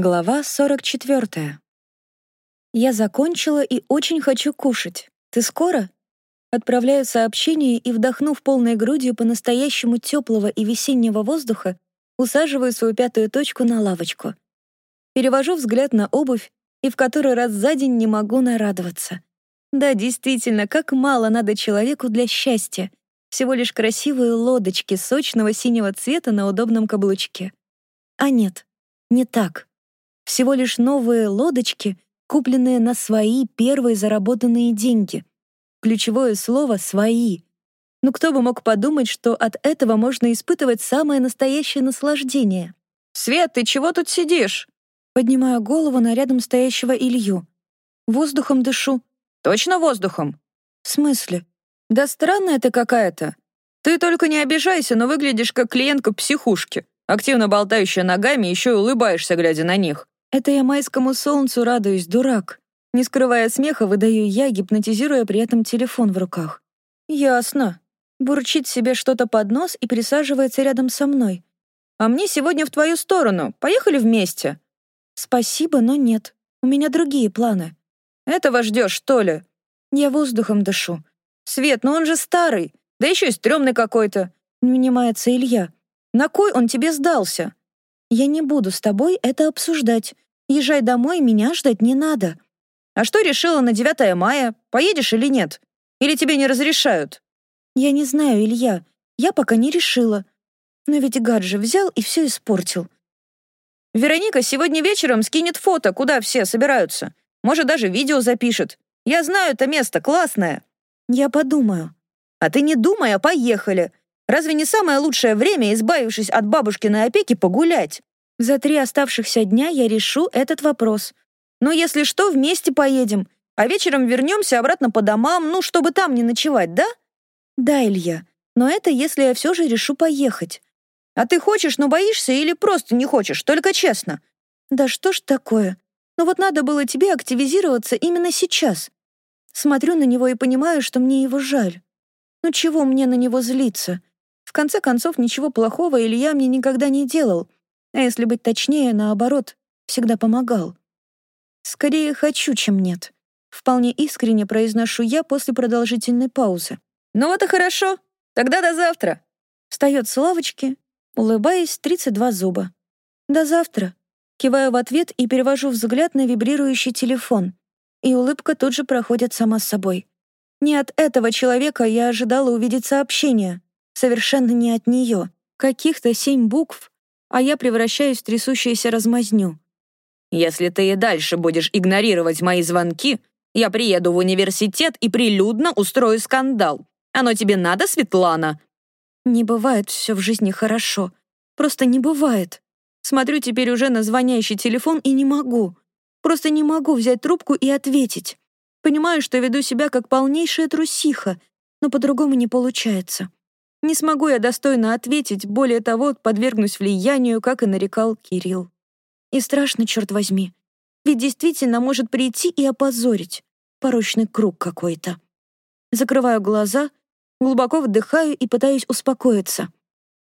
Глава 44. Я закончила и очень хочу кушать. Ты скоро? Отправляю сообщение и, вдохнув полной грудью по-настоящему теплого и весеннего воздуха, усаживаю свою пятую точку на лавочку. Перевожу взгляд на обувь и в который раз за день не могу нарадоваться. Да, действительно, как мало надо человеку для счастья. Всего лишь красивые лодочки сочного синего цвета на удобном каблучке. А нет, не так. Всего лишь новые лодочки, купленные на свои первые заработанные деньги. Ключевое слово «свои». Ну кто бы мог подумать, что от этого можно испытывать самое настоящее наслаждение? «Свет, ты чего тут сидишь?» Поднимаю голову на рядом стоящего Илью. Воздухом дышу. «Точно воздухом?» «В смысле?» «Да странная ты какая-то. Ты только не обижайся, но выглядишь как клиентка психушки, активно болтающая ногами, еще и улыбаешься, глядя на них. Это я майскому солнцу радуюсь, дурак. Не скрывая смеха, выдаю я, гипнотизируя при этом телефон в руках. Ясно. Бурчит себе что-то под нос и присаживается рядом со мной. А мне сегодня в твою сторону. Поехали вместе. Спасибо, но нет. У меня другие планы. Этого ждешь, что ли? Я воздухом дышу. Свет, ну он же старый. Да еще и стрёмный какой-то. Не унимается Илья. На кой он тебе сдался? Я не буду с тобой это обсуждать. Езжай домой, меня ждать не надо. А что решила на 9 мая? Поедешь или нет? Или тебе не разрешают? Я не знаю, Илья. Я пока не решила. Но ведь гад же взял и все испортил. Вероника сегодня вечером скинет фото, куда все собираются. Может, даже видео запишет. Я знаю это место, классное. Я подумаю. А ты не думай, а поехали. Разве не самое лучшее время, избавившись от бабушкиной опеки, погулять? За три оставшихся дня я решу этот вопрос. Ну, если что, вместе поедем, а вечером вернемся обратно по домам, ну, чтобы там не ночевать, да? Да, Илья, но это если я все же решу поехать. А ты хочешь, но боишься или просто не хочешь, только честно? Да что ж такое? Ну вот надо было тебе активизироваться именно сейчас. Смотрю на него и понимаю, что мне его жаль. Ну чего мне на него злиться? В конце концов, ничего плохого Илья мне никогда не делал, а если быть точнее, наоборот, всегда помогал. Скорее хочу, чем нет. Вполне искренне произношу я после продолжительной паузы. «Ну вот и хорошо. Тогда до завтра». Встает с лавочки, улыбаясь 32 зуба. «До завтра». Киваю в ответ и перевожу взгляд на вибрирующий телефон. И улыбка тут же проходит сама с собой. Не от этого человека я ожидала увидеть сообщение совершенно не от нее. Каких-то семь букв, а я превращаюсь в трясущуюся размазню. «Если ты и дальше будешь игнорировать мои звонки, я приеду в университет и прилюдно устрою скандал. Оно тебе надо, Светлана?» Не бывает все в жизни хорошо. Просто не бывает. Смотрю теперь уже на звонящий телефон и не могу. Просто не могу взять трубку и ответить. Понимаю, что веду себя как полнейшая трусиха, но по-другому не получается. Не смогу я достойно ответить, более того, подвергнусь влиянию, как и нарекал Кирилл. И страшно, черт возьми. Ведь действительно может прийти и опозорить. Порочный круг какой-то. Закрываю глаза, глубоко вдыхаю и пытаюсь успокоиться.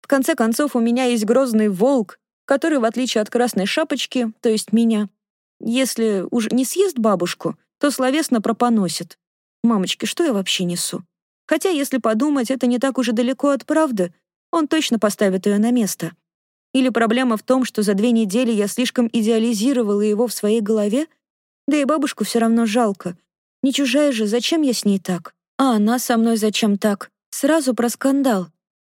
В конце концов, у меня есть грозный волк, который, в отличие от красной шапочки, то есть меня, если уж не съест бабушку, то словесно пропоносит. Мамочки, что я вообще несу? Хотя, если подумать, это не так уж и далеко от правды. Он точно поставит ее на место. Или проблема в том, что за две недели я слишком идеализировала его в своей голове? Да и бабушку все равно жалко. Не чужая же, зачем я с ней так? А она со мной зачем так? Сразу про скандал.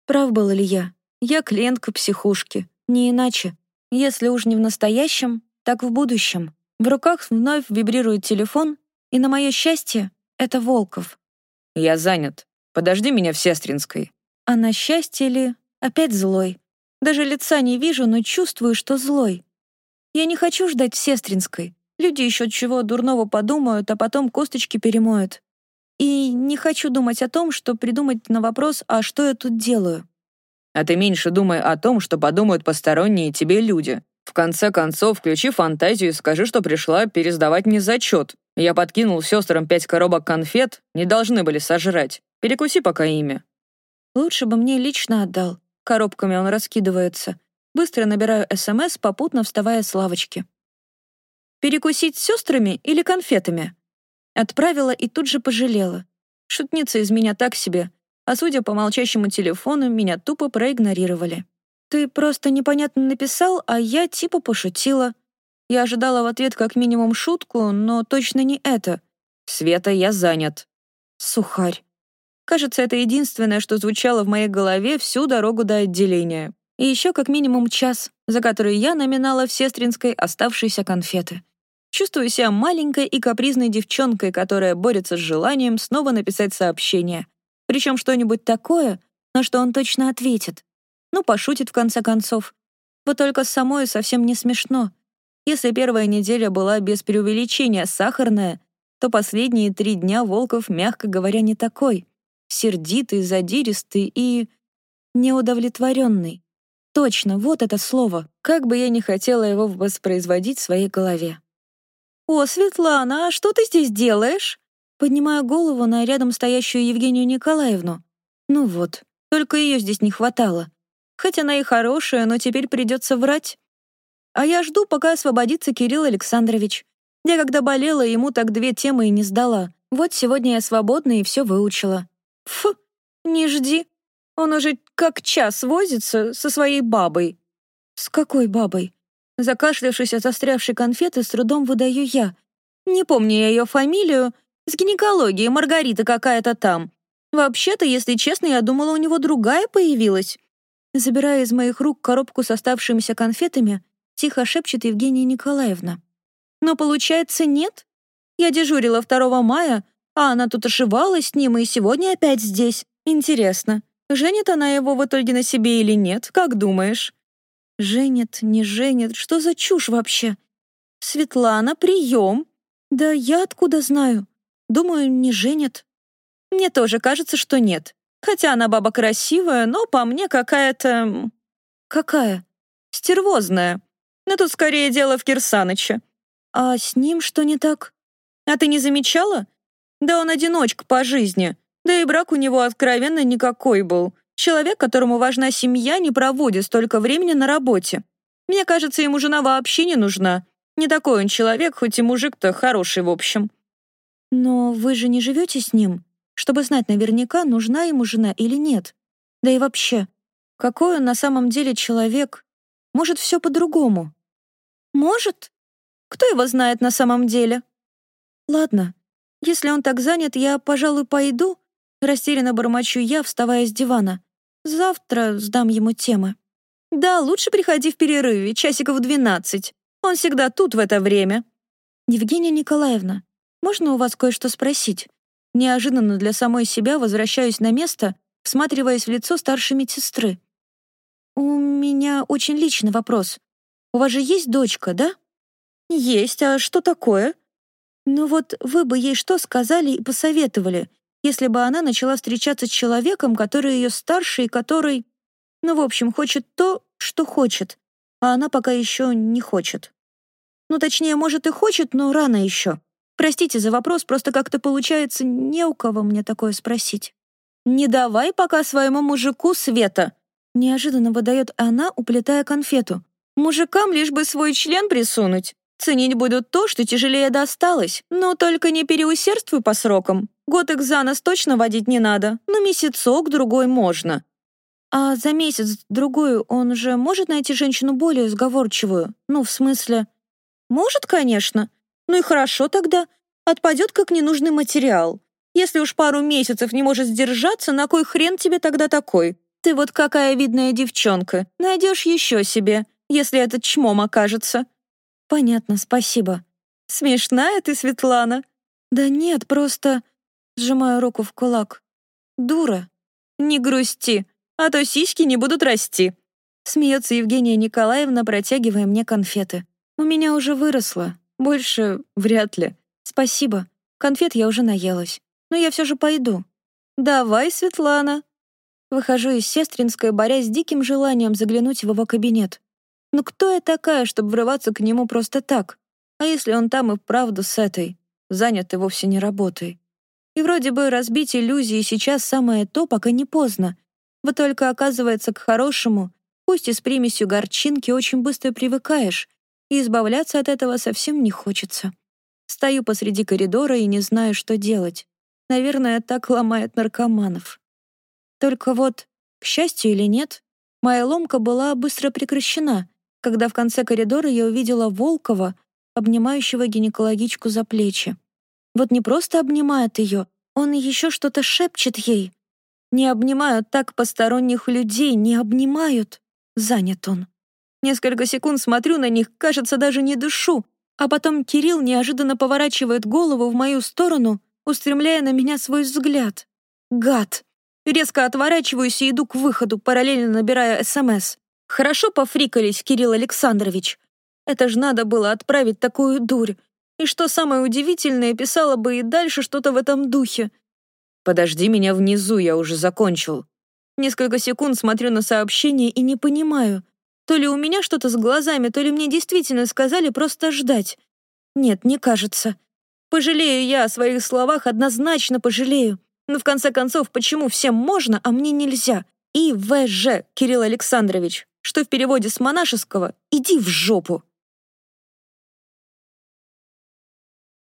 Прав был ли я? Я клиентка психушки. Не иначе. Если уж не в настоящем, так в будущем. В руках вновь вибрирует телефон, и на мое счастье — это Волков. «Я занят. Подожди меня в Сестринской». А на счастье ли? Опять злой. Даже лица не вижу, но чувствую, что злой. Я не хочу ждать в Сестринской. Люди еще чего дурного подумают, а потом косточки перемоют. И не хочу думать о том, что придумать на вопрос, а что я тут делаю. А ты меньше думай о том, что подумают посторонние тебе люди. В конце концов, включи фантазию и скажи, что пришла пересдавать мне зачет. Я подкинул сестрам пять коробок конфет, не должны были сожрать. Перекуси пока ими». «Лучше бы мне лично отдал». Коробками он раскидывается. Быстро набираю СМС, попутно вставая с лавочки. Перекусить с сестрами или конфетами? Отправила и тут же пожалела. Шутница из меня так себе, а судя по молчащему телефону, меня тупо проигнорировали. «Ты просто непонятно написал, а я типа пошутила». Я ожидала в ответ как минимум шутку, но точно не это. «Света, я занят». Сухарь. Кажется, это единственное, что звучало в моей голове всю дорогу до отделения. И еще как минимум час, за который я номинала в сестринской оставшиеся конфеты. Чувствую себя маленькой и капризной девчонкой, которая борется с желанием снова написать сообщение. Причем что-нибудь такое, на что он точно ответит. Ну, пошутит в конце концов. Вот только самой совсем не смешно. Если первая неделя была без преувеличения сахарная, то последние три дня Волков, мягко говоря, не такой. Сердитый, задиристый и... неудовлетворенный. Точно, вот это слово. Как бы я ни хотела его воспроизводить в своей голове. «О, Светлана, а что ты здесь делаешь?» Поднимаю голову на рядом стоящую Евгению Николаевну. Ну вот, только ее здесь не хватало. Хоть она и хорошая, но теперь придется врать. А я жду, пока освободится Кирилл Александрович. Я когда болела, ему так две темы и не сдала. Вот сегодня я свободна и все выучила. Фу, не жди. Он уже как час возится со своей бабой. С какой бабой? Закашлявшись от застрявшей конфеты, с трудом выдаю я. Не помню я ее фамилию. С гинекологией, Маргарита какая-то там. Вообще-то, если честно, я думала, у него другая появилась. Забирая из моих рук коробку с оставшимися конфетами, тихо шепчет Евгения Николаевна. Но получается, нет? Я дежурила 2 мая, а она тут ошивалась с ним и сегодня опять здесь. Интересно, женит она его в итоге на себе или нет, как думаешь? Женит, не женит, что за чушь вообще? Светлана, прием. Да я откуда знаю? Думаю, не женит. Мне тоже кажется, что нет. Хотя она баба красивая, но по мне какая-то... Какая? Стервозная. Но тут скорее дело в Кирсаныче. А с ним что не так? А ты не замечала? Да он одиночка по жизни. Да и брак у него откровенно никакой был. Человек, которому важна семья, не проводит столько времени на работе. Мне кажется, ему жена вообще не нужна. Не такой он человек, хоть и мужик-то хороший в общем. Но вы же не живете с ним, чтобы знать наверняка, нужна ему жена или нет. Да и вообще, какой он на самом деле человек? Может, все по-другому? Может? Кто его знает на самом деле? Ладно, если он так занят, я, пожалуй, пойду. Растерянно бормочу я, вставая с дивана. Завтра сдам ему темы. Да, лучше приходи в перерыве, часиков двенадцать. Он всегда тут в это время. Евгения Николаевна, можно у вас кое-что спросить? Неожиданно для самой себя возвращаюсь на место, всматриваясь в лицо старшей медсестры. «У меня очень личный вопрос. У вас же есть дочка, да?» «Есть, а что такое?» «Ну вот вы бы ей что сказали и посоветовали, если бы она начала встречаться с человеком, который ее старше и который, ну, в общем, хочет то, что хочет, а она пока еще не хочет. Ну, точнее, может и хочет, но рано еще. Простите за вопрос, просто как-то получается, не у кого мне такое спросить. «Не давай пока своему мужику света!» Неожиданно выдает она, уплетая конфету. «Мужикам лишь бы свой член присунуть. Ценить будут то, что тяжелее досталось, но только не переусердствуй по срокам. Год их за нос точно водить не надо, но месяцок-другой можно. А за месяц-другой он уже может найти женщину более сговорчивую? Ну, в смысле... Может, конечно. Ну и хорошо тогда. Отпадет как ненужный материал. Если уж пару месяцев не может сдержаться, на кой хрен тебе тогда такой? Ты вот какая видная девчонка. Найдешь еще себе, если этот чмом окажется. «Понятно, спасибо». «Смешная ты, Светлана». «Да нет, просто...» Сжимаю руку в кулак. «Дура». «Не грусти, а то сиськи не будут расти». Смеется Евгения Николаевна, протягивая мне конфеты. «У меня уже выросло. Больше вряд ли. Спасибо. Конфет я уже наелась. Но я все же пойду». «Давай, Светлана». Выхожу из сестринской, борясь с диким желанием заглянуть в его кабинет. Ну кто я такая, чтобы врываться к нему просто так? А если он там и вправду с этой, занят и вовсе не работой? И вроде бы разбить иллюзии сейчас самое то, пока не поздно. Вот только оказывается к хорошему, пусть и с примесью горчинки, очень быстро привыкаешь, и избавляться от этого совсем не хочется. Стою посреди коридора и не знаю, что делать. Наверное, так ломает наркоманов. Только вот, к счастью или нет, моя ломка была быстро прекращена, когда в конце коридора я увидела Волкова, обнимающего гинекологичку за плечи. Вот не просто обнимает ее, он еще что-то шепчет ей. Не обнимают так посторонних людей, не обнимают. Занят он. Несколько секунд смотрю на них, кажется, даже не дышу, а потом Кирилл неожиданно поворачивает голову в мою сторону, устремляя на меня свой взгляд. Гад! Резко отворачиваюсь и иду к выходу, параллельно набирая СМС. Хорошо пофрикались, Кирилл Александрович. Это ж надо было отправить такую дурь. И что самое удивительное, писала бы и дальше что-то в этом духе. «Подожди меня внизу, я уже закончил». Несколько секунд смотрю на сообщение и не понимаю. То ли у меня что-то с глазами, то ли мне действительно сказали просто ждать. Нет, не кажется. Пожалею я о своих словах, однозначно пожалею. Но в конце концов, почему всем можно, а мне нельзя? И В.Ж. Кирилл Александрович, что в переводе с монашеского «иди в жопу».